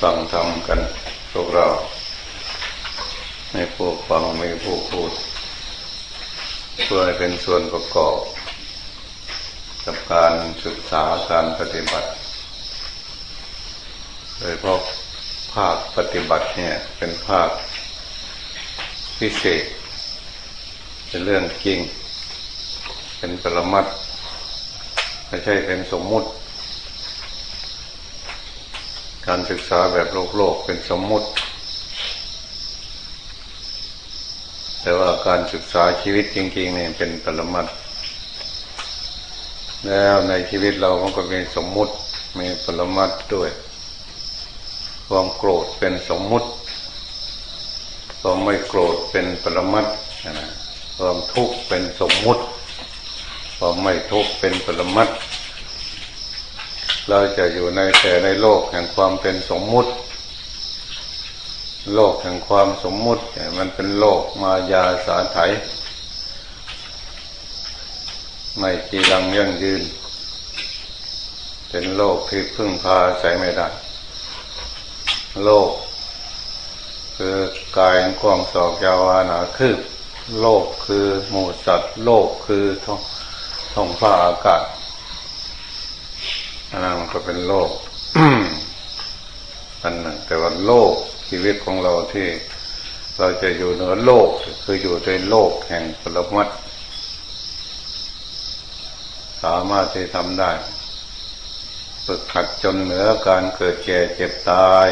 ฟังทำกันพวกเราไม่ผู้ฟังไม่ผู้พูด เพื่อให้เป็นส่วนประกอบ กับการศึกษาการปฏิบัติ โดยเพราะภาคปฏิบัติเนี่ยเป็นภาคพิเศษ เป็นเรื่องจริง เป็นปรมัตไม่ใช่เป็นสมมุติ การศึกษาแบบโลกโลกเป็นสมมุติ แต่ว่าการศึกษาชีวิตจริงๆเนี่ยเป็นปรมัตแล้วในชีวิตเรามันก็มีสมมุติมีปรมัตด้วย ความโกรธเป็นสมมุติความไม่โกรธเป็นปรมัตนะความทุกข์เป็นสมมุติความไม่ทุกข์เป็นปรมัต เราจะอยู่ในแต่ในโลกแห่งความเป็นสมมุติ โลกแห่งความสมมุติมันเป็นโลกมายาสาไถไม่จีรังยั่งยืน เป็นโลกที่พึ่งพาใส่ไม่ได้ โลก คือกายกว้างศอกยาวานาคือโลกคือหมูสัตว์ โลกคือท้องท้องฟ้าอากาศ อันนั้นมันก็เป็นโลกอันหนึ่งแต่ว่าโลกชีวิตของเราที่ เราจะอยู่เหนือโลกคืออยู่ในโลกแห่งปรมัตสามารถที่ทำได้ฝึกขัดจนเหนือการเกิดแก่เจ็บตาย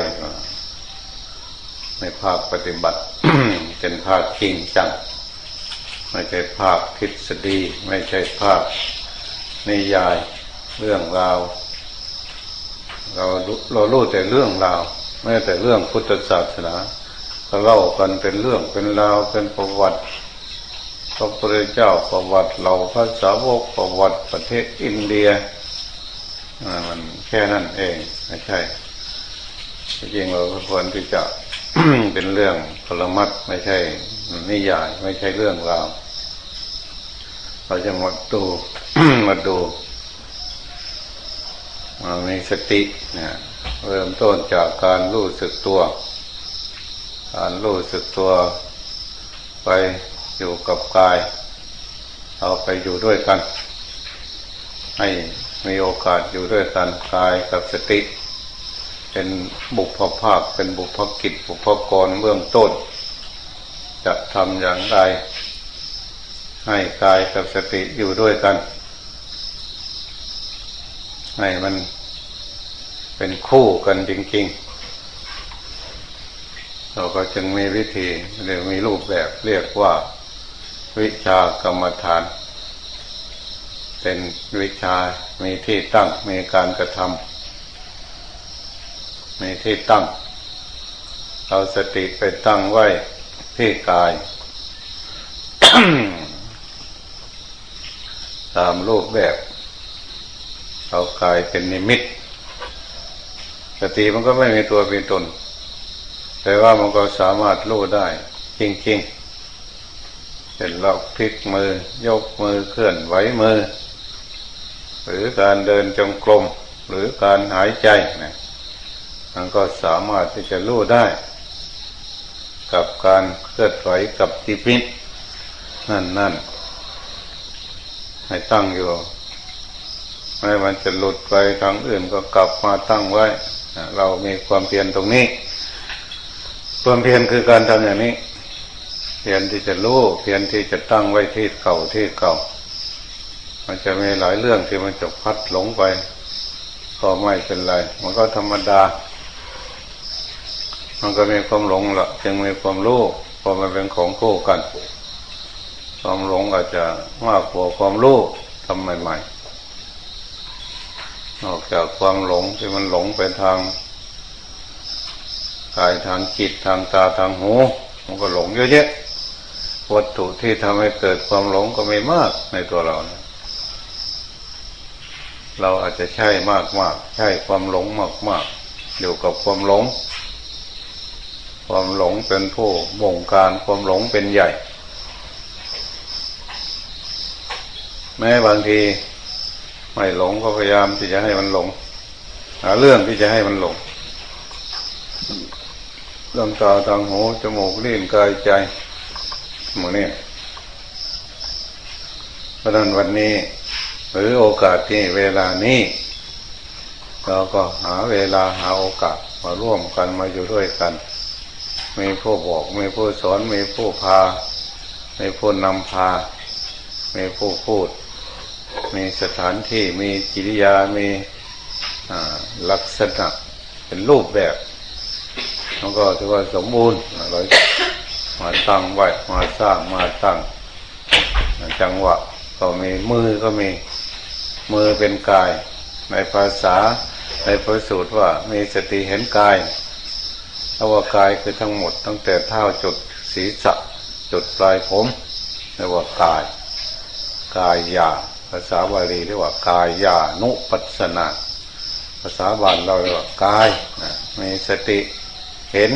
ในภาคปฏิบัติเป็นภาคจริงจัง ไม่ใช่ภาคทฤษฎี ไม่ใช่ภาคนิยายเรื่องราว เราเรารู้แต่เรื่องราวไม่แต่เรื่องพุทธศาสนาก็เล่ากันเป็นเรื่องเป็นราวเป็นประวัติพระพุทธเจ้าประวัติเราพระสาวกประวัติประเทศอินเดียมันแค่นั้นเองไม่ใช่จริงเราควรที่จะเป็นเรื่องพลมัดไม่ใช่นิยายไม่ใช่เรื่องราวเราจะมาดูมาดู มามีสติเนี่ยเริ่มต้นจากการรู้สึกตัว การรู้สึกตัว ไปอยู่กับกาย เอาไปอยู่ด้วยกัน ให้มีโอกาสอยู่ด้วยกันกายกับสติ เป็นบุพภาคเป็นบุพกิจบุพกรเบื้องต้น จะทำอย่างไร ให้กายกับสติอยู่ด้วยกัน ให้มันเป็นคู่กันจริงๆ เราก็จึงมีวิธีหรือมีรูปแบบเรียกว่าวิชากรรมฐาน เป็นวิชา มีที่ตั้ง มีการกระทำมีที่ตั้งเอาสติไปตั้งไว้ที่กาย ตามรูปแบบ เอากายเป็นนิมิตสติมันก็ไม่มีตัวเป็นตน แต่ว่ามันก็สามารถรู้ได้ จริงๆเห็นเราพลิกมือ ยกมือเคลื่อนไหวมือ หรือการเดินจงกรมหรือการหายใจนะมันก็สามารถที่จะรู้ได้ กับการเคลื่อนไหวกับจิตมิตนั่นนั่นให้ตั้งอยู่ ไม่มันจะหลุดไปทางอื่นก็กลับมาตั้งไว้ เรามีความเพียรตรงนี้ ความเพียรคือการทำอย่างนี้ เพียรที่จะรู้ เพียรที่จะตั้งไว้ที่เก่าที่เก่า มันจะมีหลายเรื่องที่มันจะพัดหลงไป ก็ไม่เป็นไร มันก็ธรรมดา มันก็มีความหลงละจึงมีความรู้พอมันเป็นของคู่กัน ความหลงอาจจะมากกว่าความรู้ทำใหม่ๆ นอกจากความหลงที่มันหลงไปทางกายทางจิตทางตาทางหู มันก็หลงเยอะแยะวัตถุที่ทำให้เกิดความหลงก็ไม่มากในตัวเรานะเราอาจจะใช่มากมากใช่ความหลงมากมากอยู่กับความหลง ความหลงเป็นผู้บงการความหลงเป็นใหญ่ แม้บางที ไม่หลงก็พยายามที่จะให้มันหลง หาเรื่องที่จะให้มันหลงดวงตาทางหูจมูกลิ้นกายใจหมดเนี่ยเพราะนั้นวันนี้ หรือโอกาสที่เวลานี้เราก็หาเวลาหาโอกาสมาร่วมกันมาอยู่ด้วยกัน มีผู้บอก มีผู้สอน มีผู้พา มีผู้นำพา มีผู้พูด มีสถานที่มีจิริยา มีลักษณะเป็นรูปแบบมันก็ถือว่าสมบูรณ์เรามาตั้งไว้มาสร้างมาตั้ง จังหวะก็มีมือก็มีมือเป็นกาย ในภาษาในพระสูตรว่ามีสติเห็นกายเพราะว่ากายคือทั้งหมด ตั้งแต่เท้าจุดศีรษะจุดปลายผมเรียกว่ากาย กายหยา ภาษาบาลีเรียกว่ากายานุปัสนา ภาษาบาลเราเรียกว่ากายมีสติเห็น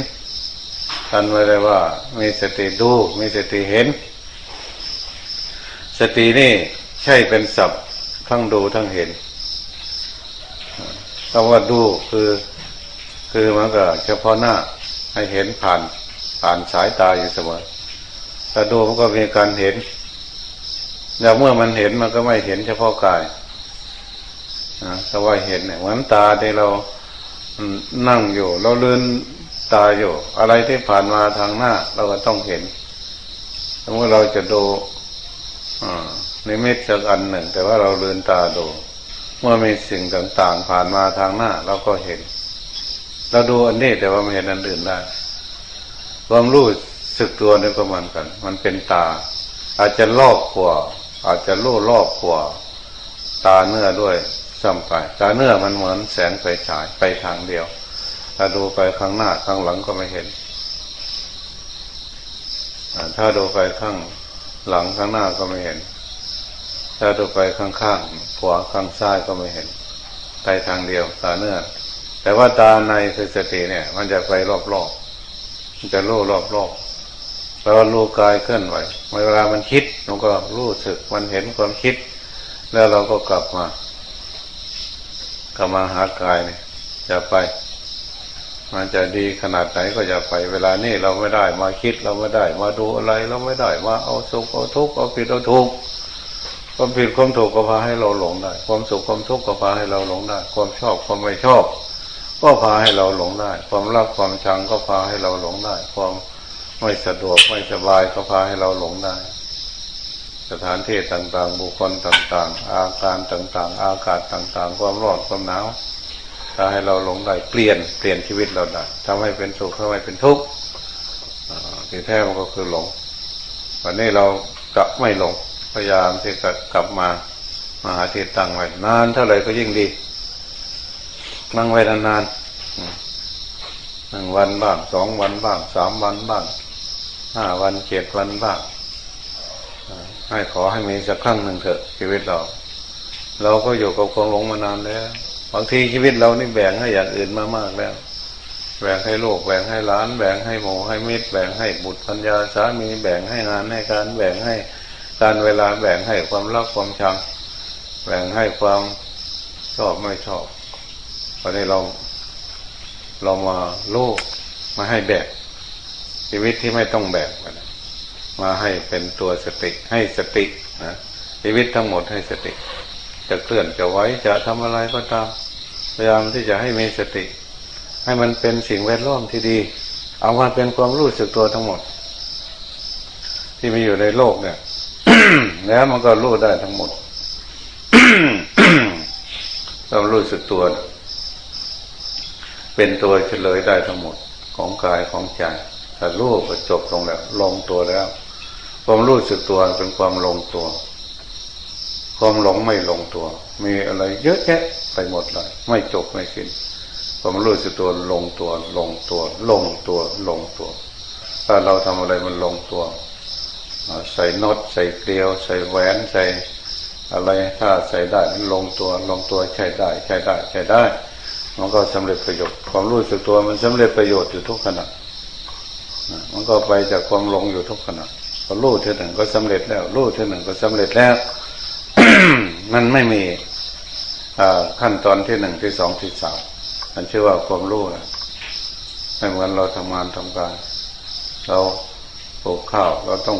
ท่านไว้เลยว่า มีสติดู มีสติเห็น สตินี่ใช่เป็นศัพท์ทั้งดูทั้งเห็นคำว่าดูคือ คือมันก็เฉพาะหน้าให้เห็นผ่านผ่านสายตาอยู่เสมอแต่ดูมันก็มีการเห็น แต่เมื่อมันเห็นมันก็ไม่เห็นเฉพาะกายนะแต่ว่าเห็นเนี่ยเหมือนตาที่เรานั่งอยู่ เราเลื่อนตาอยู่ อะไรที่ผ่านมาทางหน้า เราก็ต้องเห็นสมมติเราจะดูในเม็ดสักอันหนึ่ง แต่ว่าเราเลื่อนตาดู เมื่อมีสิ่งต่างๆ ผ่านมาทางหน้า เราก็เห็น เราดูอันนี้แต่ว่าไม่เห็นอันอื่นได้ความรู้สึกตัวนี่ก็เหมือนกัน มันเป็นตา อาจจะลอกขวา อาจจะลู่ลอกขวาตาเนื้อด้วยซ้ำไปตาเนื้อมันเหมือนแสงไฟฉายไปทางเดียวถ้าดูไปข้างหน้าข้างหลังก็ไม่เห็น ถ้าดูไปข้างหลังข้างหน้าก็ไม่เห็น ถ้าดูไปข้างๆขวาข้างซ้ายก็ไม่เห็น ไปทางเดียว ตาเนื้อ แต่ว่าตาในคือสติเนี่ย มันจะไปรอบๆมันจะรู้รอบๆ เรารู้กายเคลื่อนไหวเวลามันคิดมันก็รู้สึกมันเห็นความคิด แล้วเราก็กลับมากลับมาหากายเนี่ยจะไป มันจะดีขนาดไหนก็จะไป เวลานี้เราไม่ได้มาคิดเราไม่ได้ มาดูอะไรเราไม่ได้มาเอาสุขเอาทุกข์เอาผิดเอาถูกความผิดความถูกก็พาให้เราหลงได้ ความสุขความทุกข์ก็พาให้เราหลงได้ ความชอบความไม่ชอบ ก็พาให้เราหลงได้ ความรักความชังก็พาให้เราหลงได้ ความ ไม่สะดวกไม่สบายก็พาให้เราหลงได้ สถานที่ต่างๆ บุคคลต่าง ๆ อาการต่างๆ อากาศต่างๆ ความร้อนความหนาวพาให้เราหลงได้เปลี่ยนเปลี่ยนชีวิตเราได้ทำให้เป็นสุขทำให้เป็นทุกข์ที่แท้มันก็คือหลง วันนี้เราจะไม่หลงพยายามที่จะกลับมามาหาที่ตั้งไว้นานเท่าไหร่ก็ยิ่งดีนั่งไว้นานๆหนึ่งวันบ้างสองวันบ้างสามวันบ้าง ห้าวันเจ็ดวันบ้างให้ขอให้มีสักครั้งหนึ่งเถอะชีวิตเรา เราก็อยู่กับความหลงมานานแล้วบางทีชีวิตเรานี่แบ่งให้อย่างอื่นมามากแล้ว แบ่งให้โลกแบ่งให้หลาน แบ่งให้หมูให้มิตร แบ่งให้บุตรพัญญาสามีแบ่งให้งานให้การแบ่งให้การเวลาแบ่งให้ความรักความชัง แบ่งให้ความชอบไม่ชอบตอนนี้เราเรามาโลกมาให้แบ่ง ชีวิตที่ไม่ต้องแบ่งมาให้เป็นตัวสติให้สตินะชีวิตทั้งหมดให้สติ จะเคลื่อนจะไว้จะทำอะไรก็ตามพยายามที่จะให้มีสติ ให้มันเป็นสิ่งแวดล้อมที่ดี เอามาเป็นความรู้สึกตัวทั้งหมด ที่มีอยู่ในโลกเนี่ย แล้วมันก็รู้ได้ทั้งหมดต้องรู้สึกตัว เป็นตัวเฉลยได้ทั้งหมดของกายของใจ ถ้ารู้ก็จบลงแล้ว ลงตัวแล้ว ความรู้สึกตัวเป็นความลงตัว ความหลงไม่ลงตัว มีอะไรเยอะแยะไปหมดเลย ไม่จบไม่สิ้นความรู้สึกตัวลงตัว ลงตัว ลงตัว ลงตัว ถ้าเราทำอะไรมันลงตัวใส่น็อตใส่เกลียว ใส่แหวนใส่อะไรถ้าใส่ได้มันลงตัว ลงตัวใช้ได้ ใช้ได้ ใช้ได้ มันก็สำเร็จประโยชน์ความรู้สึกตัวมันสำเร็จประโยชน์อยู่ทุกขณะ มันก็ไปจากความหลงอยู่ทุกขณะพอรู้เท่าหนึ่งก็สำเร็จแล้วรู้เท่าหนึ่งก็สำเร็จแล้วมันไม่มีขั้นตอนที่หนึ่งที่สองที่สามมันชื่อว่าความรู้นะไม่เหมือนเราทำงานทำการ เราปลูกข้าว เราต้อง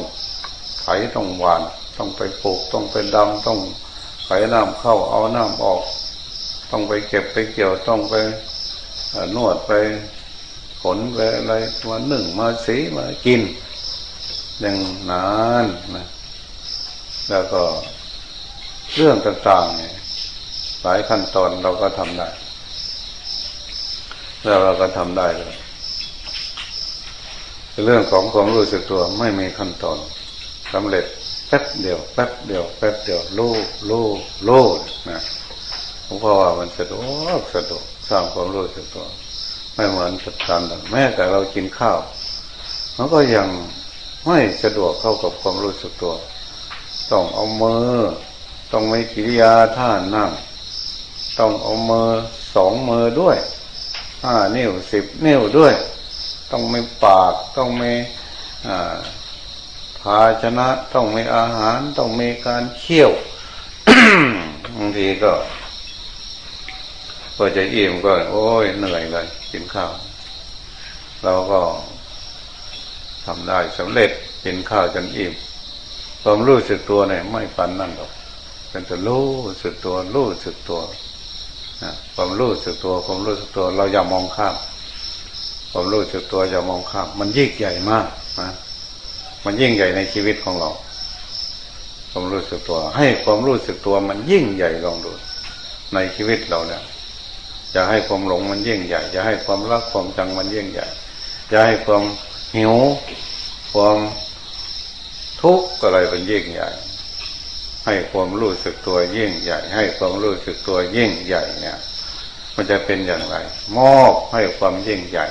ไถต้องหวาน ต้องไปปลูกต้องไปดำต้องไถน้ำเข้าเอาน้ำออก ต้องไปเก็บไปเกี่ยวต้องไปนวดไป ขนไปอะไรมาหนึ่งมาสีมากิน อย่างนานนะแล้วก็เรื่องต่างๆเนี่ยหลายขั้นตอนเราก็ทำได้ แล้วเราก็ทำได้เลยเรื่องของความรู้สึกตัวไม่มีขั้นตอนสำเร็จแป๊บเดียวแป๊บเดียวแป๊บเดียวรู้รู้รู้นะเพราะว่ามันสะดวกสะดวกสร้างความรู้สึกตัว ไม่เหมือนกับการแม้แต่เรากินข้าวมันก็ยังไม่สะดวกเข้ากับความรู้สึกตัว ต้องเอามือ ต้องไม่กิริยาท่านั่ง ต้องเอามือสองมือด้วยห้านิ้วสิบนิ้วด้วย ต้องมีปากต้องมีภาชนะ ต้องมีอาหาร ต้องมีการเคี่ยวบางทีก็ พอจะอิ่มก็ โอ้ยเหนื่อยเลยกินข้าว เราก็ทำได้สำเร็จกินข้าวจนอิ่มความรู้สึกตัวเนี่ยไม่ปันนั่นหรอกเป็นแต่รู้สึกตัวรู้สึกตัวความรู้สึกตัวความรู้สึกตัว เราอย่ามองข้ามความรู้สึกตัวอย่ามองข้ามมันยิ่งใหญ่มากนะมันยิ่งใหญ่ในชีวิตของเราความรู้สึกตัว ให้ความรู้สึกตัวมันยิ่งใหญ่ลองดูในชีวิตเราเนี่ย จะให้ความหลงมันยิ่งใหญ่จะให้ความรักความจังมันยิ่งใหญ่จะให้ความหิว ความทุกข์อะไรเป็นยิ่งใหญ่ ให้ความรู้สึกตัวยิ่งใหญ่ ให้ความรู้สึกตัวยิ่งใหญ่เนี่ย มันจะเป็นอย่างไร มอบให้ความยิ่งใหญ่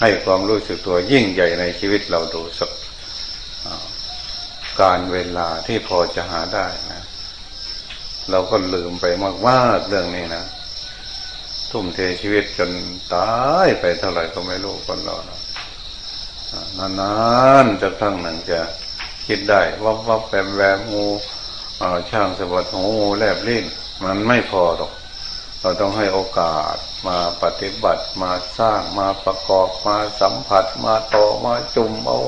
ให้ความรู้สึกตัวยิ่งใหญ่ในชีวิตเราดูสักการเวลาที่พอจะหาได้นะ เราก็ลืมไปมากๆเรื่องนี้นะ ทุ่มเทชีวิตจนตายไปเท่าไหร่ก็ไม่รู้คนเรานะนานๆจะทั้งหนึ่งจะคิดได้วับวับแวมแวมงูช่างสะบัดหูงูแลบลิ้นมันไม่พอหรอก เราต้องให้โอกาสมาปฏิบัติมาสร้างมาประกอบมาสัมผัสมาต่อมาจุ่มเอา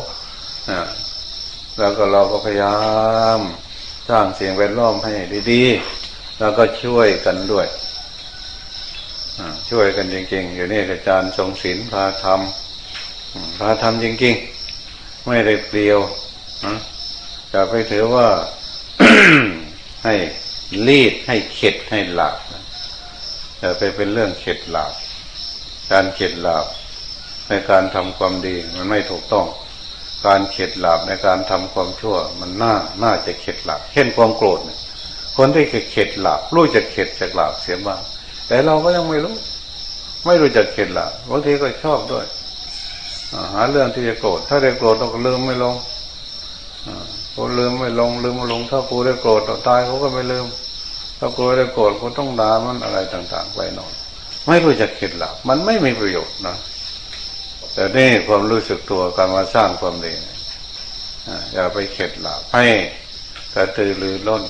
แล้วก็เราก็พยายาม สร้างเสียงแวดล้อมให้ดีๆ แล้วก็ช่วยกันด้วย ช่วยกันจริงๆ อยู่นี่อาจารย์ทรงศิลพาทำพาทำจริงๆ ไม่ได้เปลี่ยวจะไปถือว่าให้รีดให้เข็ดให้หลับจะไปเป็นเรื่องเข็ดหลับการเข็ดหลับในการทำความดีมันไม่ถูกต้อง การเข็ดหลับในการทำความชั่ว มันน่าน่าจะเข็ดหลับเช่นความโกรธเนี่ยคนที่เข็ดหลับรู้จะเข็ดจากหลับเสียบ้าง แต่เราก็ยังไม่รู้ ไม่รู้จักเข็ดหลับบางทีก็ชอบด้วยหาเรื่องที่จะโกรธถ้าได้โกรธเราก็ลืมไม่ลงพอลืมไม่ลงลืมไม่ลง ถ้ากูได้โกรธเราตายเขาก็ไม่ลืม ถ้ากูได้โกรธกูต้องด่ามันอะไรต่าง ๆ ไปนอนไม่รู้จักเข็ดหลับมันไม่มีประโยชน์นะแต่นี่ความรู้สึกตัวการมาสร้างความดีอย่าไปเข็ดหลับให้กระตือรือร้น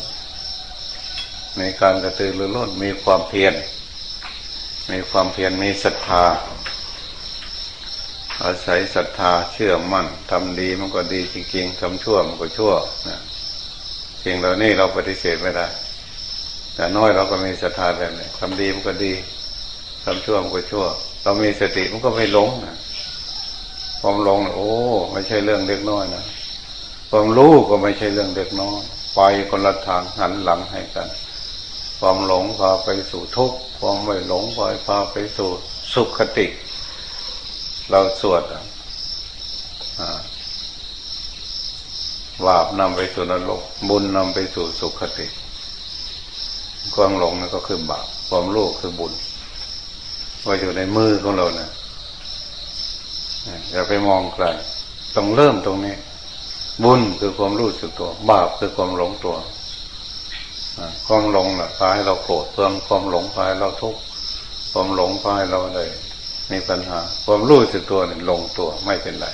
ในการกระตือรือร้นมีความเพียร มีความเพียรมีศรัทธา อาศัยศรัทธาเชื่อมั่นทำดีมันก็ดีจริงๆทำชั่วมันก็ชั่วนะสิ่งเหล่านี้เราปฏิเสธไม่ได้ แต่น้อยเราก็มีศรัทธาแบบนี้ทำดีมันก็ดีทำชั่วมันก็ชั่ว เรามีสติมันก็ไม่หลงนะความหลงโอ้ไม่ใช่เรื่องเล็กน้อยนะความรู้ก็ไม่ใช่เรื่องเล็กน้อยไปคนละทางหันหลังให้กัน ความหลงพาไปสู่ทุกข์ ความไม่หลงพาพาไปสู่สุขคติ เราสวดบาปนำไปสู่นรกบุญนำไปสู่สุขคติ ความหลงนั่นก็คือบาปความโลภคือบุญไว่าอยู่ในมือของเราเนะี่ยอย่าไปมองไกลต้องเริ่มตรงนี้ บุญคือความรู้สึกตัว บาปคือความหลงตัว ความหลงน่ะพาให้เราโกรธเพิ่มความหลงพาให้เราทุกข์ความหลงพาให้เราเลยมีปัญหา ความรู้สึกตัวเนี่ยลงตัวไม่เป็นไร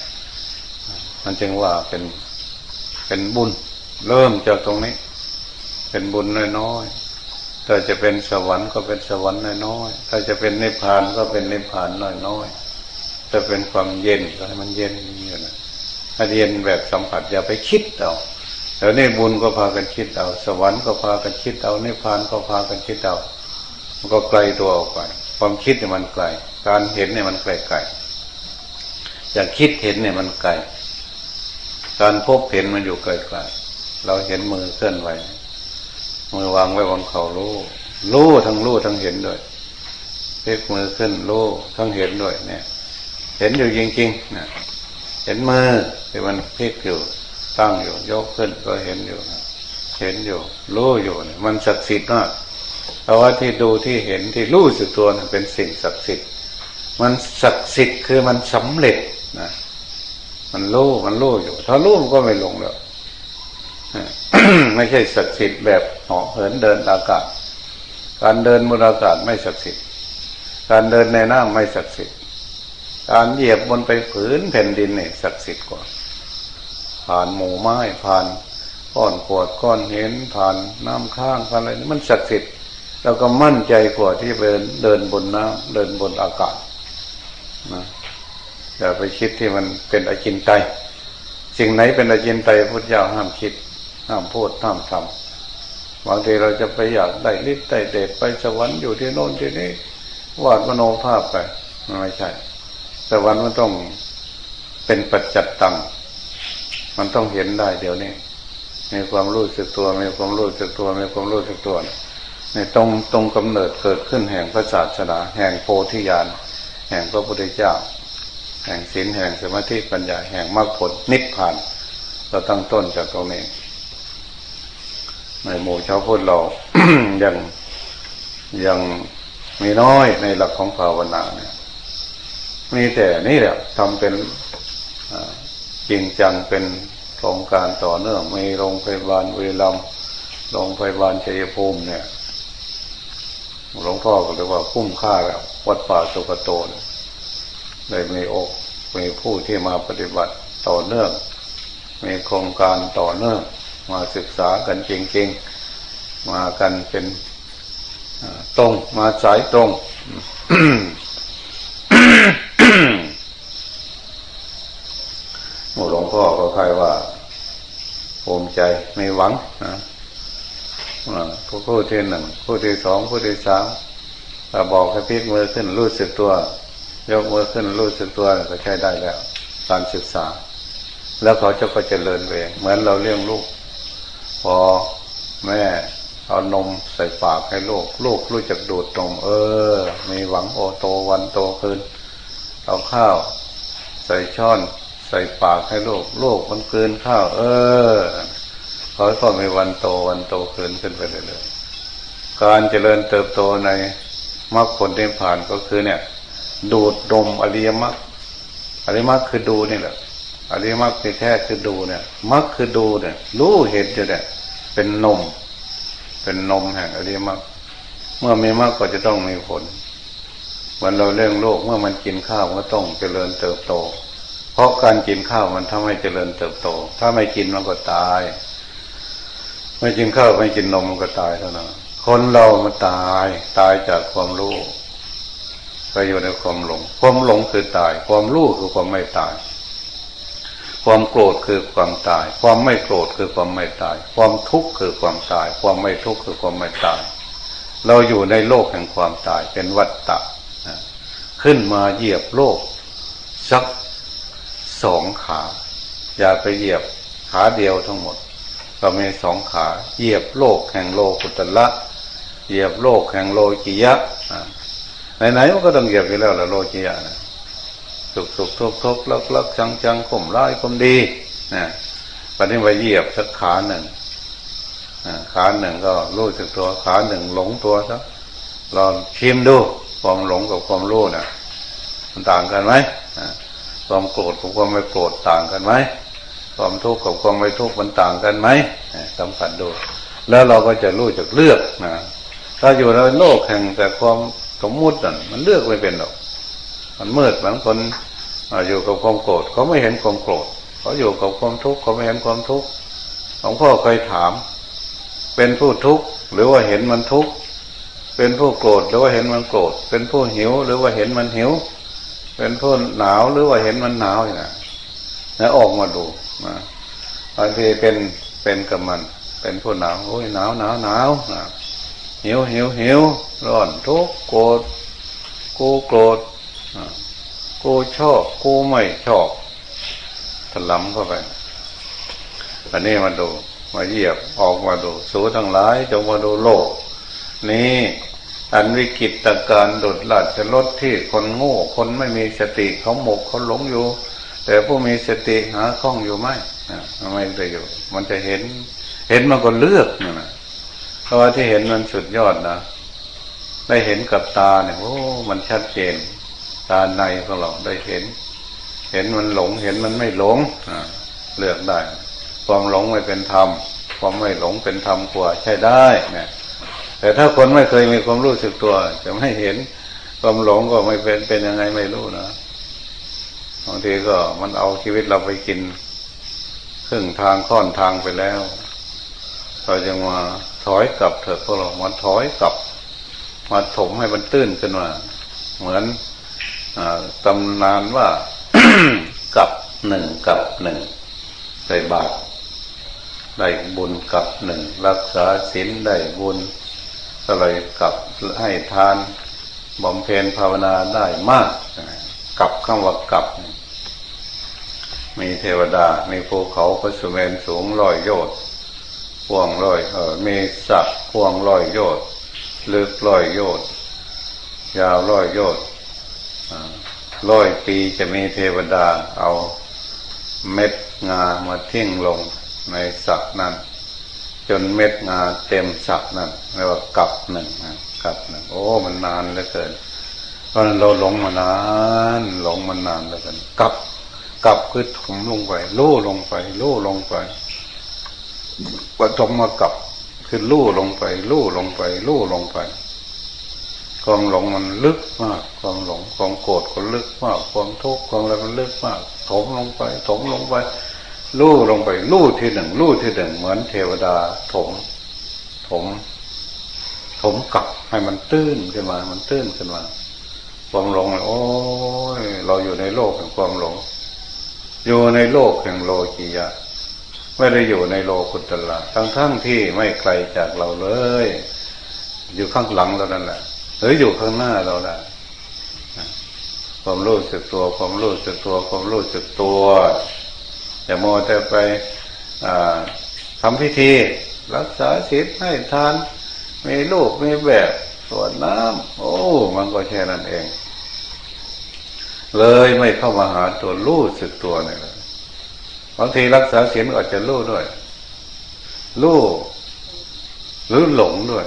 มันจึงว่าเป็นเป็นบุญ เริ่มจากตรงนี้ เป็นบุญน้อยๆถ้าจะเป็นสวรรค์ก็เป็นสวรรค์น้อยๆถ้าจะเป็นนิพพานก็เป็นนิพพานน้อยๆจะเป็นความเย็นก็ให้มันเย็นอยู่นะถ้าเย็นแบบสัมผัสอย่าไปคิดเอา แล้วนี่บุญก็พากันคิดเอา สวรรค์ก็พากันคิดเอานิพพานก็พากันคิดเอา มันก็ไกลตัวออกไป ความคิดเนี่ยมันไกล การเห็นเนี่ยมันไกลไกลอย่างคิดเห็นเนี่ยมันไกล การพบเห็นมันอยู่ไกลไกลเราเห็นมือเคลื่อนไหว มือวางไว้บนเขารู้รู้ทั้งรู้ทั้งเห็นด้วยเพกมือขึ้นรู้ทั้งเห็นด้วยเนี่ย เห็นอยู่จริงๆนะเห็นมือที่มันพลิกอยู่ ตั้งอยู่ ยกขึ้นก็เห็นอยู่เห็นอยู่ รู้อยู่เนี่ยมันศักดิ์สิทธิ์มากเพราะว่าที่ดูที่เห็นที่รู้สึกตัวนั้นเป็นสิ่งศักดิ์สิทธิ์ มันศักดิ์สิทธิ์คือมันสำเร็จนะมันรู้มันรู้อยู่ ถ้ารู้มันก็ไม่ลงแล้วไม่ใช่ศักดิ์สิทธิ์แบบเหาะเหินเดินอากาศ การเดินบนอากาศไม่ศักดิ์สิทธิ์ การเดินในน้ำไม่ศักดิ์สิทธิ์ การเหยียบบนไปผืนแผ่นดินเนี่ยศักดิ์สิทธิ์กว่า ผ่านหมู่ไม้ผ่านก้อนขวดก้อนเห็นผ่านน้ำข้างผ่านอะไรนี่มันศักดิ์สิทธิ์เราก็มั่นใจกว่าที่เดินเดินบนน้ำเดินบนอากาศนะอย่าไปคิดที่มันเป็นอจินไตสิ่งไหนเป็นอจินไตพุทธเจ้าห้ามคิด ห้ามพูดห้ามทำบางทีเราจะไปอยากได้ฤทธิ์ได้เดชไปสวรรค์อยู่ที่โน่นที่นี่วาดมโนภาพไปไม่ใช่สวรรค์มันต้องเป็นปัจจัตตัง มันต้องเห็นได้เดี๋ยวนี้มีความรู้สึกตัวมีความรู้สึกตัวมีความรู้สึกตัวในตรงตรงกำเนิดเกิดขึ้นแห่งพระศาสนาแห่งโพธิญาณแห่งพระพุทธเจ้า แห่งศีลแห่งสมาธิปัญญาแห่งมรรคผลนิพพาน เราตั้งต้นจากตรงนี้ในหมู่ชาวพุทธเรายังยังมีน้อยในหลักของภาวนาเนี่ยมีแต่นี่แหละทำเป็น จริงจังเป็นโครงการต่อเนื่องมีโรงพยาบาลเวลัมโรงพยาบาลชัยภูมิเนี่ยหลวงพ่อก็เลยว่าคุ้มค่าแล้ววัดป่าสุกโตเลยมีอกมีผู้ที่มาปฏิบัติต่อเนื่อง มีโครงการต่อเนื่อง มาศึกษากันจริงๆ มากันเป็นตรงมาสายตรงหลวง พ่อก็ใครว่าภูมิใจไม่หวังนะผู้ผู้ที่หนึ่งผู้ที่สองผู้ที่สามถ้าบอกให้พิกมือขึ้นรู้สึกตัว ยกมือขึ้นรู้สึกตัวก็ใช้ได้แล้วการศึกษา แล้วเขาจะก็เจริญเองเหมือนเราเลี้ยงลูก พอแม่เอานมใส่ปากให้ลูก ลูกรู้จักดูดนมเออ มีหวังโอโตวันโตขึ้นเอาข้าว ใส่ช้อน ใส่ปากให้โลูกลูกมันคืนข้าว เออเขาก็มีวันโตวันโตขึ้นขึ้นไปเรื่อยๆการเจริญเติบโตในมรรคผลที่ผ่านก็คือเนี่ย ดูดนมอริยมรรคอริยมรรคคือดูนี่แหละอริยมรรคที่แท้คือดูเนี่ยมรรคคือดูเนี่ย รู้เห็นอยู่เนี่ยเป็นนม เป็นนมแห่งอริยมรรคเมื่อมีมรรคก็จะต้องมีผลเหมือนเราเรื่องโลกเมื่อมันกินข้าวก็ต้องเจริญเติบโต เพราะการกินข้าวมันทำให้เจริญเติบโต ถ้าไม่กินมันก็ตาย ไม่กินข้าวไม่กินนมมันก็ตายเท่านั้นคนเรามันตายตายจากความรู้ไปอยู่ในความหลง ความหลงคือตาย ความรู้คือความไม่ตาย ความโกรธคือความตาย ความไม่โกรธคือความไม่ตาย ความทุกข์คือความตาย ความไม่ทุกข์คือความไม่ตาย เราอยู่ในโลกแห่งความตายเป็นวัฏฏะขึ้นมาเหยียบโลกสัก สองขา อย่าไปเหยียบขาเดียวทั้งหมดก็มีสองขา เหยียบโลกแห่งโลกุตละ เหยียบโลกแห่งโลกิยะไหนๆมันก็ต้องเหยียบไปแล้วละโลกิยะนะสุกสุกทุกทุกลักลักจังจังข่มร้ายข่มดีนะปัจจุบันเหยียบสักขาหนึ่งขาหนึ่งก็รู้สึกตัวขาหนึ่งหลงตัวซะลองชิมดูความหลงกับความรู้เนี่ยมันต่างกันไหม ความโกรธกับความไม่โกรธต่างกันไหมความทุกข์กับความไม่ทุกข์มันต่างกันไหมสัมผัสดู แล้วเราก็จะรู้จักเลือกนะถ้าอยู่ในโลกแห่งแต่ความสมมุตินั่นมันเลือกไม่เป็นหรอกมันมืดบางคนอยู่กับความโกรธเขาไม่เห็นความโกรธเขาอยู่กับความทุกข์เขาไม่เห็นความทุกข์หลวงพ่อเคยถาม เป็นผู้ทุกข์หรือว่าเห็นมันทุกข์เป็นผู้โกรธหรือว่าเห็นมันโกรธเป็นผู้หิวหรือว่าเห็นมันหิว เป็นผู้หนาวหรือว่าเห็นมันหนาวอย่างนั้นแล้วออกมาดูนะบางทีเป็นเป็นกับมัน เป็นผู้หนาวโอ้ยหนาวหนาวหนาวนะหิวหิวหิวร้อนทุกโกรธกูโกรธกูชอบกูไม่ชอบถลำเข้าไป อันนี้มาดู มาเหยียบออกมาดู สูทั้งหลายจงมาดูโลก นี่ อันวิกิตการดุดหลัดจะลดที่คนโง่ คนไม่มีสติเขาหมกเขาหลงอยู่ แต่ผู้มีสติหาข้องอยู่ไหมไม่ได้อยู่ มันจะเห็น เห็นมันก็เลือกนะเพราะว่าที่เห็นมันสุดยอดนะได้เห็นกับตาเนี่ยโอ้มันชัดเจน ตาในของเราได้เห็น เห็นมันหลง เห็นมันไม่หลงเลือกได้ ความหลงไม่เป็นธรรมความไม่หลงเป็นธรรมกว่าใช่ได้เนี่ย แต่ถ้าคนไม่เคยมีความรู้สึกตัว จะไม่เห็นความหลงก็ไม่เป็นเป็นยังไงไม่รู้นะบางทีก็มันเอาชีวิตเราไปกินครึ่งทางค่อนทางไปแล้วเราจะมาถอยกลับเถอะพวกเรามาถอยกลับ มาถมให้มันตื้นขึ้นมาเหมือนอตำนานว่ากับหนึ่งกับหนึ่งใส่บาตรได้บุญกับหนึ่งรักษาศีลได้บุญ ก็เลยกับให้ทานบำเพ็ญภาวนาได้มากกลับคำว่ากลับ มีเทวดามีภูเขาพระสุเมนสูงร้อยโยชน์พวงร้อยเออมีสักพวงร้อยโยชน์ลึกร้อยโยชน์ยาวร้อยโยชน์ร้อยปีจะมีเทวดาเอาเม็ดงามาทิ้งลงในสักนั้น จนเม็ดงาเต็มสักนั้นเรียกว่ากับหนึ่งกับหนึ่งโอ้มันนานเหลือเกินเพราะเราหลงมานานหลงมานานเหลือเกินกับกับคือถมลงไปลู่ลงไปลู่ลงไปปฐมมากับคือลู่ลงไป ลู่ลงไป ลู่ลงไปความหลงมันลึกมาก ความหลงความโกรธก็ลึกมาก ความทุกข์ความอะไรมันลึกมากถมลงไปถมลงไป ลู่ลงไปลู่ทีหนึ่งลู่ทีหนึ่งเหมือนเทวดาถม ถม ถมกลับให้มันตื้นขึ้นมา มันตื้นขึ้นมา ความหลงโอ้ยเราอยู่ในโลกแห่งความหลง อยู่ในโลกแห่งโลกียะไม่ได้อยู่ในโลกุตละทั้งทั้งที่ไม่ไกลจากเราเลย อยู่ข้างหลังเรานั่นแหละหรืออยู่ข้างหน้าเราน่ะความรู้สึกตัว ความรู้สึกตัว ความรู้สึกตัว อย่าโมแต่ไปทำพิธี รักษาศีลให้ทาน มีลูกมีแบบสวนน้ำโอ้ มันก็แค่นั้นเอง เลยไม่เข้ามาหาตัวรู้สึกตัวนี่เลยบางทีรักษาศีลอาจจะรู้ด้วยรู้หรือหลงด้วย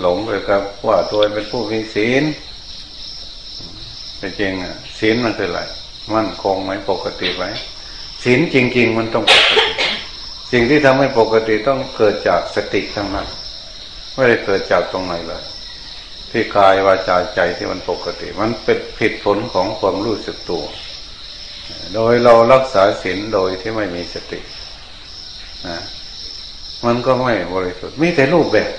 หลงไปครับ ว่าตัวเป็นผู้มีศีลแต่จริงอะศีลมันคืออะไร มั่นคงไหมปกติไหมศีลจริง ๆ มันต้องปกติสิ่งที่ทำให้ปกติต้องเกิดจากสติทั้งนั้นไม่ได้เกิดจากตรงไหนเลย ที่กายวาจาใจที่มันปกติ มันเป็นผิดผลของความรู้สึกตัว โดยเรารักษาศีลโดยที่ไม่มีสตินะมันก็ไม่บริสุทธิ์มีแต่รูปแบบ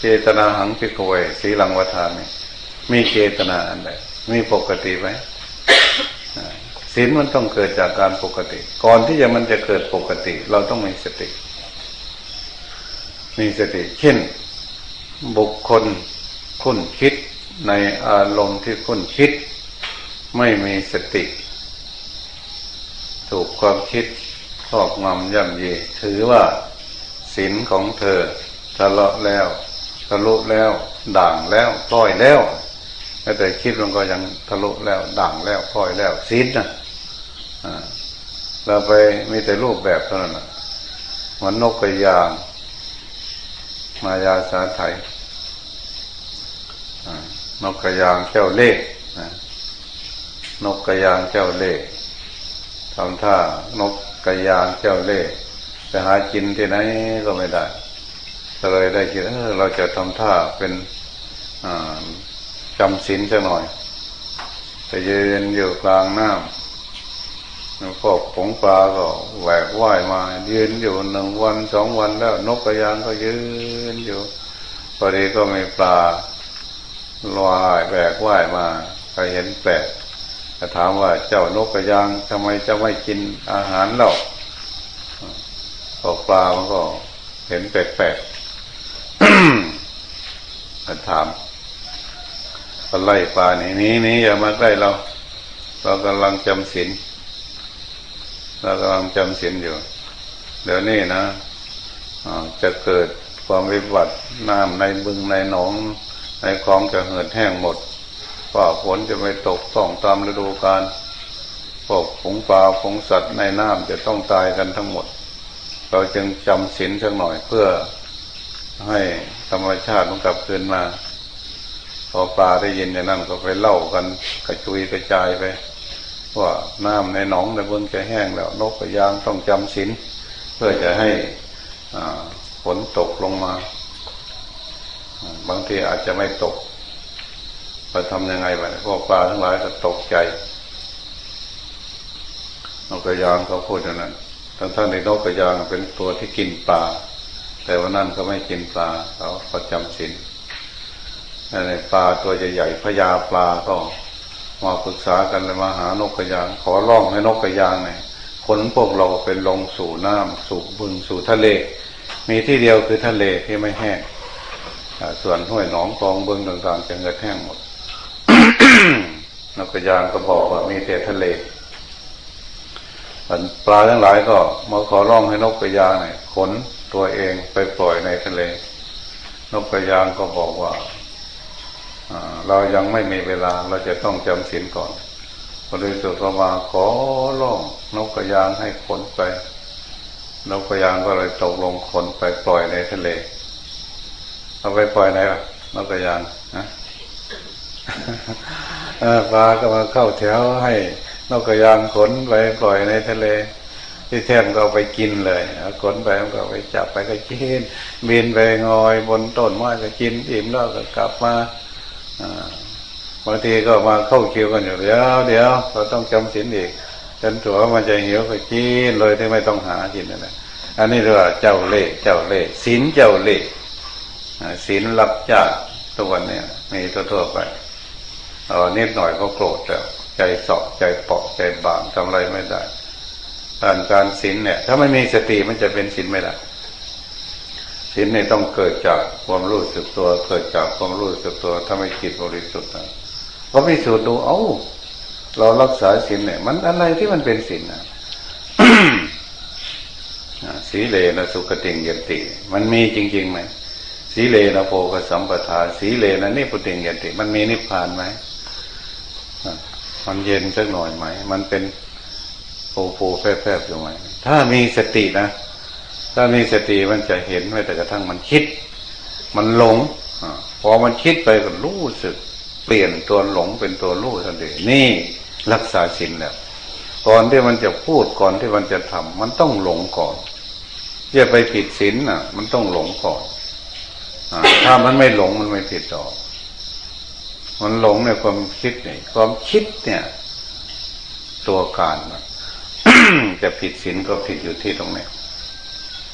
เจตนาหังพิกเวสีลังวัฏานี่ มีเจตนาอันใดมีปกติไหมศีลมันต้องเกิดจากการปกติ ก่อนที่จะมันจะเกิดปกติ เราต้องมีสติ มีสติ เช่น บุคคลคุ้นคิดในอารมณ์ที่คุ้นคิด ไม่มีสติ ถูกความคิดครอบงำย่ำเย ถือว่าศีลของเธอทะเลาะแล้วทะลุแล้ว ด่างแล้วปล่อยแล้ว แต่คิดมันก็ยังทะลุแล้วด่างแล้วปล่อยแล้วซีดนะเราไปมีแต่รูปแบบเท่านั้นเหมือนนกกระยาง มายาสาไทยนกกระยางเจ้าเล่นกกระยางเจ้าเล่ทำท่านกกระยางเจ้าเล่ไปหากินที่ไหนก็ไม่ได้ก็เลยได้คิดเออเราจะทำท่าเป็นำศีลสักหน่อยแต่ยืนอยู่กลางน้ำพวกผงปลาก็แหวกว่ายมา ยืนอยู่หนึ่งวันสองวันแล้ว นกกระยางก็ยืนอยู่พอดีก็มีปลาลอยแบกว่ายมาไปเห็นแปลกจะถามว่าเจ้านกกระยางทำไมจะไม่กินอาหารเล่าตกปลามันก็เห็นแปลกๆจะถาม ก็ไล่ปลาหนีนี้นี้อย่ามาใกล้เรา เรากำลังจำศีลเรากำลังจำศีลอยู่ เดี๋ยวนี้นะจะเกิดความวิบัติน้ำในบึงในหนอง ในคลองจะเหือดแห้งหมดป่าฝนจะไม่ตกต้องตามฤดูกาลพวกผงปลาผงสัตว์ในน้ำจะต้องตายกันทั้งหมด เราจึงจำศีลสักหน่อยเพื่อให้ธรรมชาติมันกลับคืนมา พอปลาได้ยินอย่างนั้นก็ไปเล่ากันกระจุยกระจายไปว่าน้ำในหนองในบึงจะแห้งแล้วนกกระยางต้องจำศีลเพื่อจะให้ฝนตกลงมา บางทีอาจจะไม่ตกไปทำยังไงไปพวกปลาทั้งหลายก็ตกใจนกกระยางเขาพูดอย่างนั้นทั้งท่านในนกกระยางเป็นตัวที่กินปลาแต่ว่านั่นก็ไม่กินปลาเขาประจำศีล ในปลาตัวใหญ่ๆพญาปลาก็มาปรึกษากันเลยมาหานกกระยาง ขอร้องให้นกกระยางเนี่ยคนพวกเราเป็นลงสู่น้ำสู่บึงสู่ทะเล มีที่เดียวคือทะเลที่ไม่แห้งส่วนห้วยหนองคลองบึงต่างๆจะเงือแห้งหมดนกกระยางก็บอกว่ามีแต่ทะเลปลาทั้งหลายก็มาขอร้องให้นกกระยางเนี่ยขนตัวเองไปปล่อยในทะเล นกกระยางก็บอกว่า เรายังไม่มีเวลาเราจะต้องจำศีลก่อนพอเลยสุดมาขอร้องนกกระยางให้ขนไป นกกระยางก็เลยตกลงขนไปปล่อยในทะเล เอาไปปล่อยไหนล่ะ นกกระยางนะปลาก็มาเข้าแถวให้นกกระยางขนไปปล่อยในทะเลที่แท้ก็ไปกินเลยขนไปมันก็ไปจับไปก็กินบินไปงอยบนต้นไม้ก็กินอิ่มแล้วก็กลับมา บางทีก็มาเข้าคิวกันอยู่เดี๋ยวเดี๋ยวเราต้องจำศีลอีกจนตัวมันจะหิวก็กินเลยที่ไม่ต้องหากินนะอันนี้เรียกว่าเจ้าเล่เจ้าเล่ศีลเจ้าเล่ศีลรับจากตัวเนี่ยมีตัวทั่วไปเออนิดหน่อยก็โกรธแล้วใจสอบใจเปาะใจบางทำอะไรไม่ได้การการศีลเนี่ย ถ้าไม่มีสติมันจะเป็นศีลไม่ได้ ศีลเนี่ยต้องเกิดจากความรู้สึกตัว เกิดจากความรู้สึกตัวถ้าไม่จิตบริสุทธิ์นะก็พิสูจน์ดูเอ้า เรารักษาศีลเนี่ย มันอะไรที่มันเป็นศีลนะสีเลนะสุขติงยติ มันมีจริงๆไหมสีเลนะโพกสัมปทา สีเลนะนิพุติงยติ มันมีนิพพานไหมมันเย็นสักหน่อยไหม มันเป็นโผล่แฝบๆอยู่ไหมถ้ามีสตินะ ถ้ามีสติมันจะเห็นไม่แต่กระทั่งมันคิด มันหลงอพอมันคิดไปก็รู้สึก เปลี่ยนตัวหลงเป็นตัวรู้ทันทีนี่รักษาศีลแล้วก่อนที่มันจะพูดก่อนที่มันจะทำมันต้องหลงก่อนอย่าไปผิดศีลน่ะ มันต้องหลงก่อนอถ้ามันไม่หลงมันไม่ผิดต่อมันหลงในความคิดเนี่ยความคิดเนี่ย ตัวการจะผิดศีลก็ผิดอยู่ที่ตรงนี้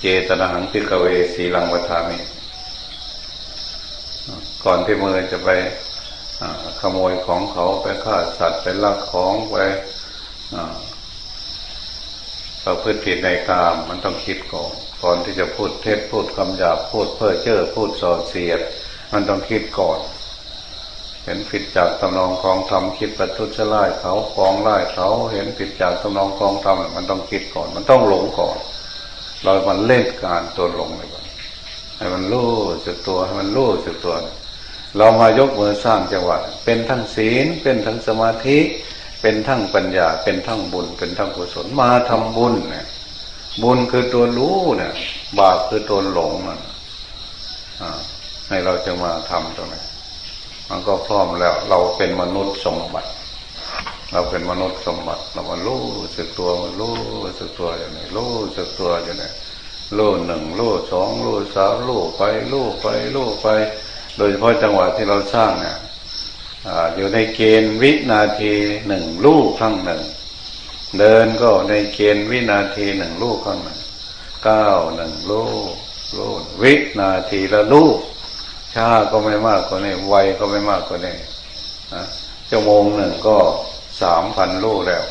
เจตนาหังพิกเวสีลังวัฏามิก่อนที่มือจะไปขโมยของเขาไปฆ่าสัตว์ไปลักของไปประพฤติผิดในกามมันต้องคิดก่อนก่อนที่จะพูดเท็จพูดคำหยาบพูดเพ้อเจ้อพูดส่อเสียด มันต้องคิดก่อน เห็นผิดจากตำนองคองธรรมคิดประทุษร้ายเขาฟองร้ายเขาเห็นผิดจากตำนองคองธรรมมันต้องคิดก่อน มันต้องหลงก่อน เรามันเล่นการตัวหลงไปก่อนให้มันรู้สึกตัวให้มันรู้สึกตัว เรามายกมือสร้างจังหวะเป็นทั้งศีลเป็นทั้งสมาธิ เป็นทั้งปัญญา เป็นทั้งบุญ เป็นทั้งกุศลมาทำบุญเนี่ยบุญคือตัวรู้เนี่ย บาปคือตัวหลงมันให้เราจะมาทำตรงนี้มันก็พร้อมแล้ว เราเป็นมนุษย์สมบัติ เราเป็นมนุษย์สมบัติเรามาลู่สึกตัวมาลู่สึกตัวอย่างนี้ลู่สึกตัวอย่างนี้ลู่หนึ่งลู่สองลู่สามลู่ไปลู่ไปลู่ไป โดยเฉพาะจังหวะที่เราสร้างเนี่ยอยู่ในเกณฑ์วินาทีหนึ่งลู่ครั้งหนึ่ง เดินก็ในเกณฑ์วินาทีหนึ่งลู่ครั้งหนึ่งก้าวหนึ่งลู่ลู่วินาทีละลู่ชช้าก็ไม่มากกว่านี้ไวก็ไม่มากกว่านี้นะชั่วโมงหนึ่งก็ สามพันลูกแล้ว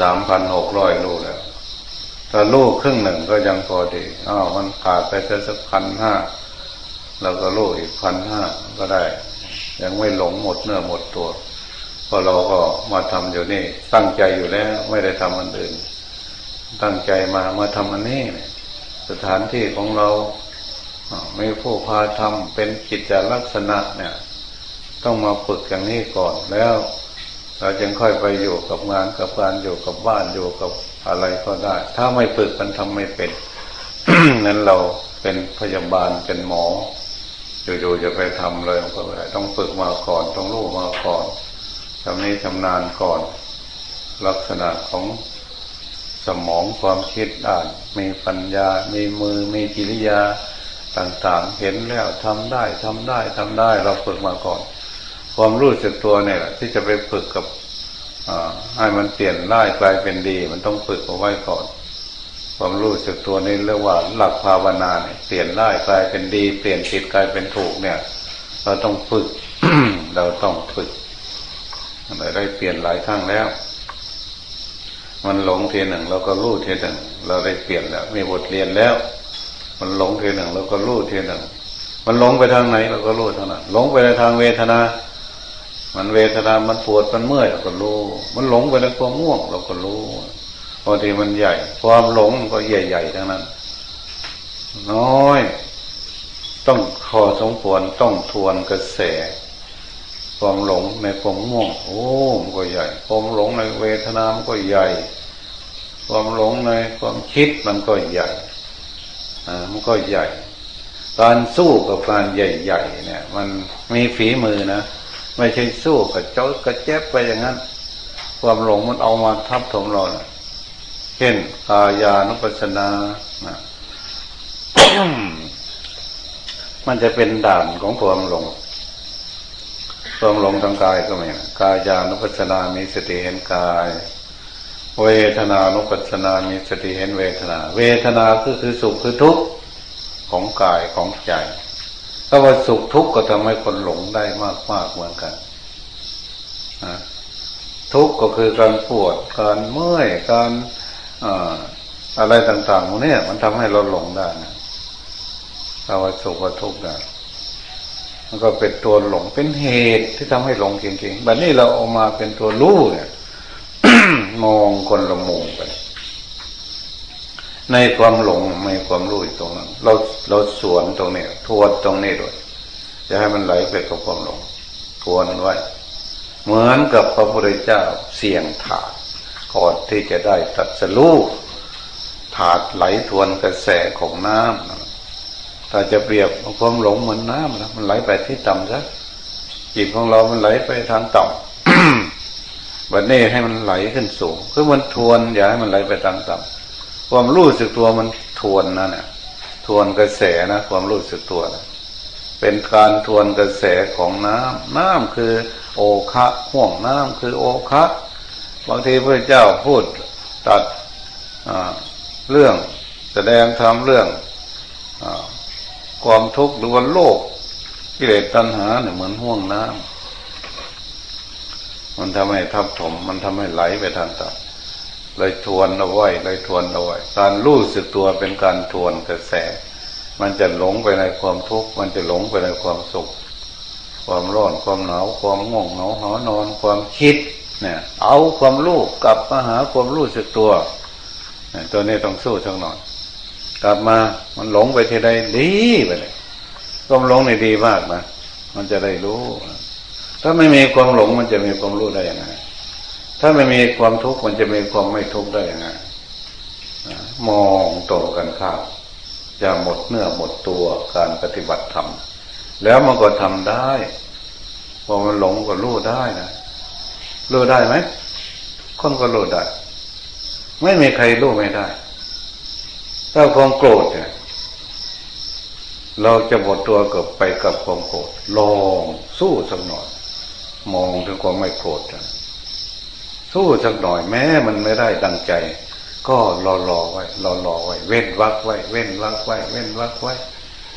สามพันหกร้อยลูกแล้ว ถ้าลูกครึ่งหนึ่งก็ยังพอดีอ้าวมันขาดไปสักพันห้าแล้วก็ลูกอีกพันห้าก็ได้ ยังไม่หลงหมดเนื้อหมดตัวพอเราก็มาทำอยู่นี่ ตั้งใจอยู่แล้ว ไม่ได้ทำอันอื่น ตั้งใจมามาทำอันนี้สถานที่ของเราไม่ผู้พาทำเป็นกิจลักษณะเนี่ย ต้องมาฝึกอย่างนี้ก่อนแล้ว เราจึงค่อยไปอยู่กับงานกับการอยู่กับบ้านอยู่กับอะไรก็ได้ ถ้าไม่ฝึกมันทำไม่เป็นนั้นเราเป็นพยาบาลเป็นหมออยู่ๆจะไปทำเลยก็ไม่ได้ต้องฝึกมาก่อนต้องรู้มาก่อนทำนี้ชำนาญก่อน ลักษณะของสมองความคิดอ่าน มีปัญญา มีมือมีกิริยาต่างๆ เห็นแล้วทำได้ทำได้ทำได้ เราฝึกมาก่อน ความรู้สึกตัวเนี่ยที่จะไปฝึกกับให้มันเปลี่ยนร้ายกลายเป็นดี มันต้องฝึกเอาไว้ก่อน ความรู้สึกตัวนี้เรียกว่าหลักภาวนาเนี่ยเปลี่ยนร้ายกลายเป็นดี เปลี่ยนผิดกลายเป็นถูกเนี่ย เราต้องฝึก เราต้องฝึกเราได้เปลี่ยนหลายครั้งแล้ว มันหลงเทีหนึ่งเราก็รู้เทีหนึ่งเราได้เปลี่ยนแล้วมีบทเรียนแล้ว มันหลงเทีหนึ่งเราก็รู้เทีหนึ่งมันหลงไปทางไหนเราก็รู้ทางนั้นหลงไปในทางเวทนา มันเวทนา มันปวด มันเมื่อยเราก็รู้ มันหลงไปในความง่วงเราก็รู้บางทีมันใหญ่ ความหลงก็ใหญ่ๆทั้งนั้น น้อย ต้องขอสมควรต้องทวนกระแส ความหลงในความง่วง โอ้มันก็ใหญ่ ความหลงในเวทนา มันก็ใหญ่ ความหลงในความคิดมันก็ใหญ่ อ่า มันก็ใหญ่ การสู้กับการใหญ่ ๆ เนี่ย มันมีฝีมือนะ ไม่ใช่สู้กับเจ้ากระเจ็บไปอย่างนั้น ความหลงมันเอามาทับถมเราเช่นกายานุปัสสนานะมันจะเป็นด่านของความหลง ความหลงทางกายก็มีกายานุปัสสนามีสติเห็นกายเวทนานุปัสสนา มีสติเห็นเวทนา เวทนาคือคือสุขคือทุกข์ของกายของใจ ถ้าว่าสุขทุกข์ก็ทำให้คนหลงได้มากมากเหมือนกันทุกข์ก็คือการปวดการเมื่อยการอะไรต่างๆพวกนี้มันทำให้เราหลงได้นะถ้าว่าสุขว่าทุกข์ได้มันก็เป็นตัวหลงเป็นเหตุที่ทำให้หลงจริงๆแบบนี้เราเอามาเป็นตัวรู้เนี่ยมองคนละมุมไป ในความหลงในความรู้ตรงนั้น เราเราสวนตรงนี้ทวนตรงนี้ด้วยจะให้มันไหลไปกับความหลงทวนไว้ เหมือนกับพระพุทธเจ้าเสี่ยงถาดก่อนที่จะได้ตัดสลูกถาดไหลทวนกระแสของน้ำถ้าจะเปรียบความหลงเหมือนน้ำนะมันไหลไปที่ต่ำซะจิตของเรามันไหลไปทางต่ำวันนี้ให้มันไหลขึ้นสูงคือมันทวนอย่าให้มันไหลไปทางต่ำ ความรู้สึกตัวมันทวนนะเนี่ยทวนกระแสนะความรู้สึกตัวนะเป็นการทวนกระแสของน้ำน้ำคือ โอคะห่วงน้ำคือโอคะบางทีพระเจ้าพูดตัดเรื่องแสดงทำเรื่องอความทุกข์หรือว่าโลกกิเลสตัณหาเนี่ยเหมือนห่วงน้ำมันทำให้ทับถม มันทำให้ไหลไปทางต่ำ เลยทวนเอาไว้เลยทวนเอาไว้การรู้สึกตัวเป็นการทวนกระแส มันจะหลงไปในความทุกข์มันจะหลงไปในความสุข ความร้อนความหนาวความง่วงเหงาหอนอนความคิดเนี่ยเอาความรู้กลับมาหาความรู้สึกตัวตัวนี้ต้องสู้ทั้งหน่อย กลับมามันหลงไปที่ใดดีไปเลยความหลงในดีมากนะมันจะได้รู้ ถ้าไม่มีความหลงมันจะมีความรู้ได้ยังไง ถ้าไม่มีความทุกข์มันจะมีความไม่ทุกข์ได้ยังไงมองตรงกันข้ามจะหมดเนื้อหมดตัวการปฏิบัติธรรมแล้วมันก็ทำได้พอมันหลงก็รู้ได้นะรู้ได้ไหมคนก็รู้ได้ ไม่มีใครรู้ไม่ได้ ถ้าความโกรธเนี่ยเราจะหมดตัวกับไปกับความโกรธลองสู้สักหน่อย มองถึงความไม่โกรธนะ สู้สักหน่อยแม้มันไม่ได้ดังใจ ก็รอรอไว้รอรอไว้ เว้นวักไว้ เว้นวักไว้ เว้นวักไว้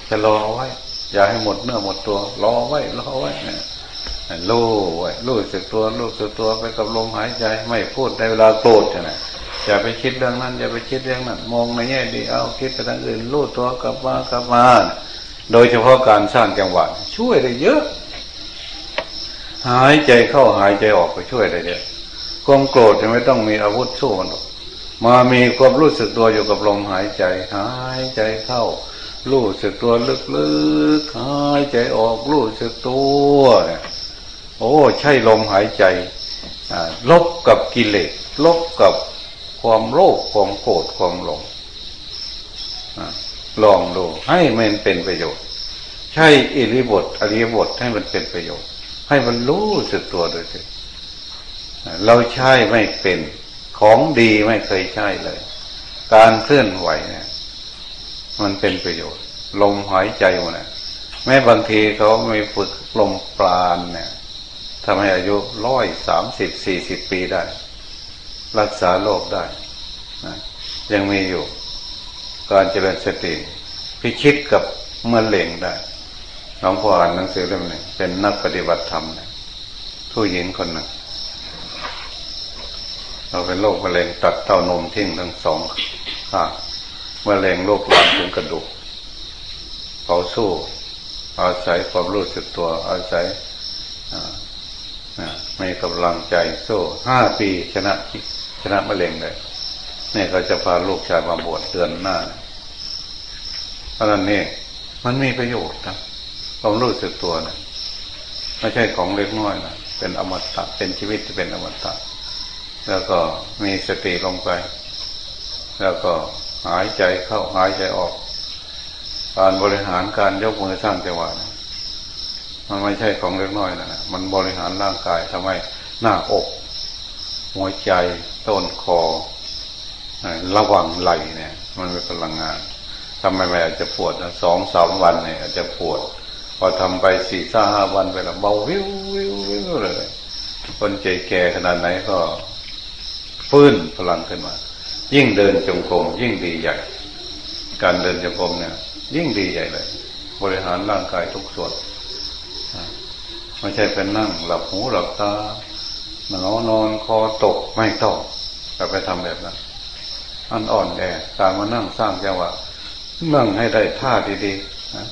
จะรอไว้ อย่าให้หมดเนื้อหมดตัว รอไว้รอไว้นะรู้ไว้รู้สึกตัวรู้สึกตัวไปกับลมหายใจ ไม่พูดในเวลาโกรธนะอย่าไปคิดเรื่องนั้นอย่าไปคิดเรื่องนั้นมองในแง่ดีเอาคิดไปทางอื่นรู้ตัวกลับมากลับมาโดยเฉพาะการสร้างจังหวะช่วยได้เยอะ หายใจเข้าหายใจออกไปช่วยได้เยอะ ความโกรธจะไม่ต้องมีอาวุธสู้มันหรอกมามีความรู้สึกตัวอยู่กับลมหายใจ หายใจเข้า รู้สึกตัวลึกๆหายใจออกรู้สึกตัวเนี่ยโอ้ใช่ลมหายใจลบกับกิเลสลบกับความโลภความโกรธความหลงลองดูให้มันเป็นประโยชน์ ใช่อิริบทอริยบทให้มันเป็นประโยชน์ ให้มันรู้สึกตัวโดยสิ เราใช้ไม่เป็นของดีไม่เคยใช้เลย การเคลื่อนไหวเนี่ย มันเป็นประโยชน์ ลมหายใจเนี่ยแม้บางทีเขาไม่ฝึกลมปราณเนี่ยทำให้อายุร้อยสามสิบสี่สิบปีได้ รักษาโรคได้นะยังมีอยู่ การเจริญสติพิชิตกับเมื่อเล่งได้น้องพ่ออ่านหนังสือเล่มนี้เป็นนักปฏิบัติธรรมนะผู้หญิงคนหนึ่ง เราเป็นโรคมะเร็งตัดเต้านมทิ้งทั้งสองข้างมะเร็งโรคลามถึงกระดูกเขาสู้ อาศัยความรู้สึกตัว อาศัยไม่กำลังใจสู้ห้าปีชนะชนะมะเร็งเลยนี่เขาจะพาลูกชายมาบวชเดือนหน้าเพราะนั้นนี่มันมีประโยชน์นะความรู้สึกตัวนะไม่ใช่ของเล็กน้อยนะเป็นอมตะเป็นชีวิตที่เป็นอมตะ แล้วก็มีสติลงไป แล้วก็หายใจเข้าหายใจออก การบริหารการยกมือสร้างจังหวะมันไม่ใช่ของเล็กน้อยนะมันบริหารร่างกายทำให้หน้าอก หัวใจต้นคอระวังไหลเนี่ย มันเป็นพลังงานทำไมไม่อาจจะปวดสองสามวันเนี่ยอาจจะปวด พอทำไปสี่ห้าวันไปแล้วเบาวิววิววิวเลยคนใจแก่ขนาดไหนก็ ฟื้นพลังขึ้นมา ยิ่งเดินจงกรมยิ่งดีใหญ่ การเดินจงกรมเนี่ย ยิ่งดีใหญ่เลย บริหารร่างกายทุกส่วนไม่ใช่เป็นนั่ง หลับหูหลับตาหนาวนอนคอตกไม่ต้องแต่ไปทำแบบนั้นอันอ่อนแอการมานั่งสร้างจังหวะนั่งให้ได้ท่าดีๆนะ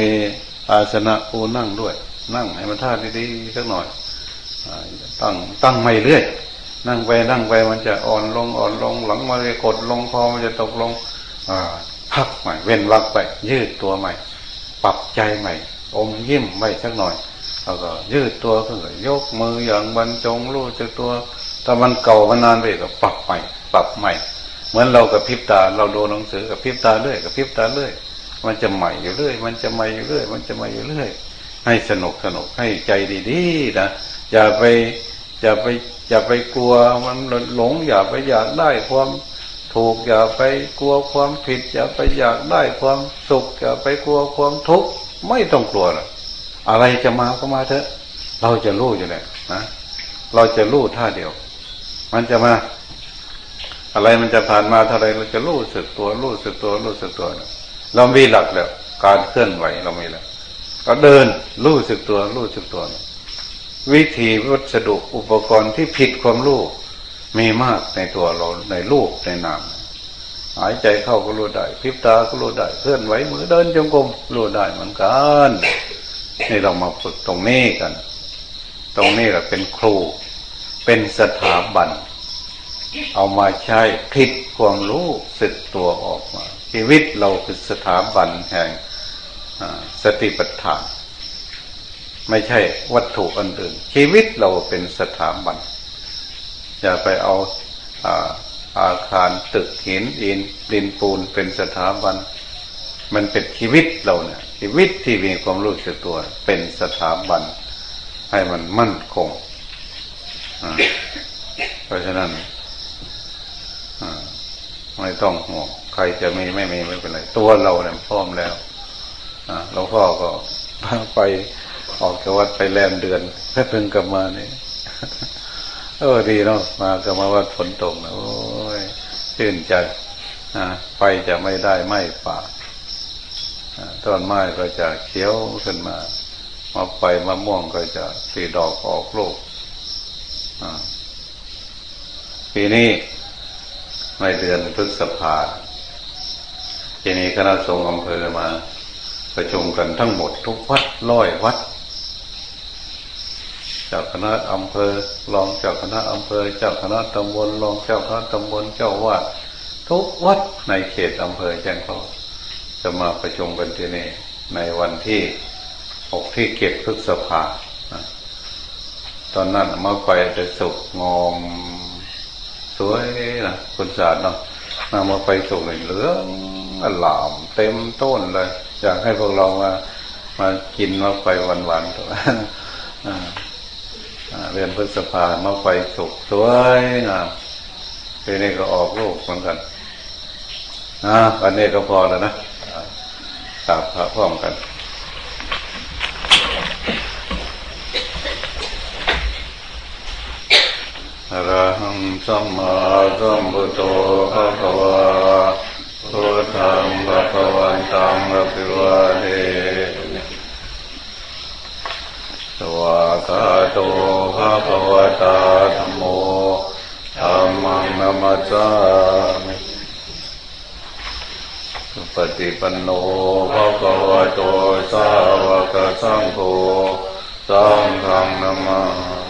มีอาสนะปูนั่งด้วย นั่งให้มันท่าดีๆสักหน่อยตั้งตั้งไม่เรื่อย นั่งไปนั่งไปมันจะอ่อนลงอ่อนลง หลังมันจะกดลงคอมันจะตกลงอ่าพักใหม่ เว้นวักไป ยืดตัวใหม่ ปรับใจใหม่ อมยิ้มไว้สักหน่อยแล้วก็ยืดตัวขึ้นยกมืออย่างบรรจงรู้จักตัวถ้ามันเก่ามันนานไปก็ปรับใหม่ ปรับใหม่ เหมือนเรากับพิบตา เราดูหนังสือกับพิบตาเรื่อยกับพิบตาเรื่อยมันจะใหม่อยู่เรื่อย มันจะใหม่อยู่เรื่อย มันจะใหม่อยู่เรื่อย ให้สนุกสนุกให้ใจดีๆนะอย่าไปอย่าไป อย่าไปกลัวมันหลง อย่าไปอยากได้ความถูก อย่าไปกลัวความผิด อย่าไปอยากได้ความสุข อย่าไปกลัวความทุกข์ไม่ต้องกลัวหรอกอะไรจะมาก็มาเถอะ เราจะรู้อยู่แล้วนะเราจะรู้ท่าเดียว มันจะมา อะไรมันจะผ่านมาเท่าไรเราจะรู้สึกตัวรู้สึกตัวรู้สึกตัวนะเรามีหลักแล้ว การเคลื่อนไหวเรามีแล้ว ก็เดินรู้สึกตัวรู้สึกตัวนะ วิธีวัสดุอุปกรณ์ที่ผิดความรู้มีมากในตัวเราในรูปในนามหายใจเข้าก็รู้ได้พิบตาก็รู้ได้เคลื่อนไหวมือเดินจงกรมรู้ได้เหมือนกันนี่เรามาฝึกตรงนี้กัน ตรงนี้แหละเป็นครู เป็นสถาบัน เอามาใช้ผิดความรู้สึกตัวออกมา ชีวิตเราคือสถาบันแห่งสติปัฏฐาน ไม่ใช่วัตถุอันอื่น ชีวิตเราเป็นสถาบัน อย่าไปเอาอาอาคารตึกหินอินดินปูนเป็นสถาบัน มันเป็นชีวิตเราเนี่ยชีวิตที่มีความรู้สึกตัว เป็นสถาบัน ให้มันมั่นคงเพราะฉะนั้นไม่ต้องห่วงใครจะมีไม่มีไม่เป็นไร ตัวเราเนี่ยพร้อมแล้วหลวงพ่อก็ไป ออกจากวัดไปแลมเดือนแค่เพิ่งกลับมาเนี่ยเออดีเนาะมากลับมาวัดฝนตกนะโอ้ยชื่นใจไปจะไม่ได้ไหม่ป่าต้นไม้ก็จะเขียวขึ้นมามาไปมะม่วงก็จะสีดอกออกลูกปีนี้ในเดือนพฤษภาทีนี้คณะสงฆ์อำเภอมา ประชุมกันทั้งหมดทุกวัดร้อยวัด จ้าคณะอำเภอรองเจ้าคณะอำเภอเจ้าคณะตำบลรองเจ้าคณะตำบลเจ้าวาดทุกวัดในเขตอำเภอแจ้งเขาจะมาประชุมกันที่นี่ในวันที่หกที่เก็บพฤษภาตอนนั้นมาไฟจะสุกงอมสวยนะคุณศาสตร์เนาะนำมาไฟสุกเหลืองอลาม เต็มต้นเลย อยากให้พวกเรามามากินมาไฟวันวันตัว เรียนพฤษภามาไฟสุกสวยงามทีนี้ก็ออกลูกเหมือนกันนะวันนี้ก็พอแล้วนะกราบพระพร้อมกันอรหังสัมมาสัมพุทโธภะควะพุทธังภะคะวันตังอะภิวะเท วากาโตภะคะวะตาธัมโมธรรมังนัมสสามิปฏิปันโนภะคะวะโตสาวกสังโฆสังฆนามา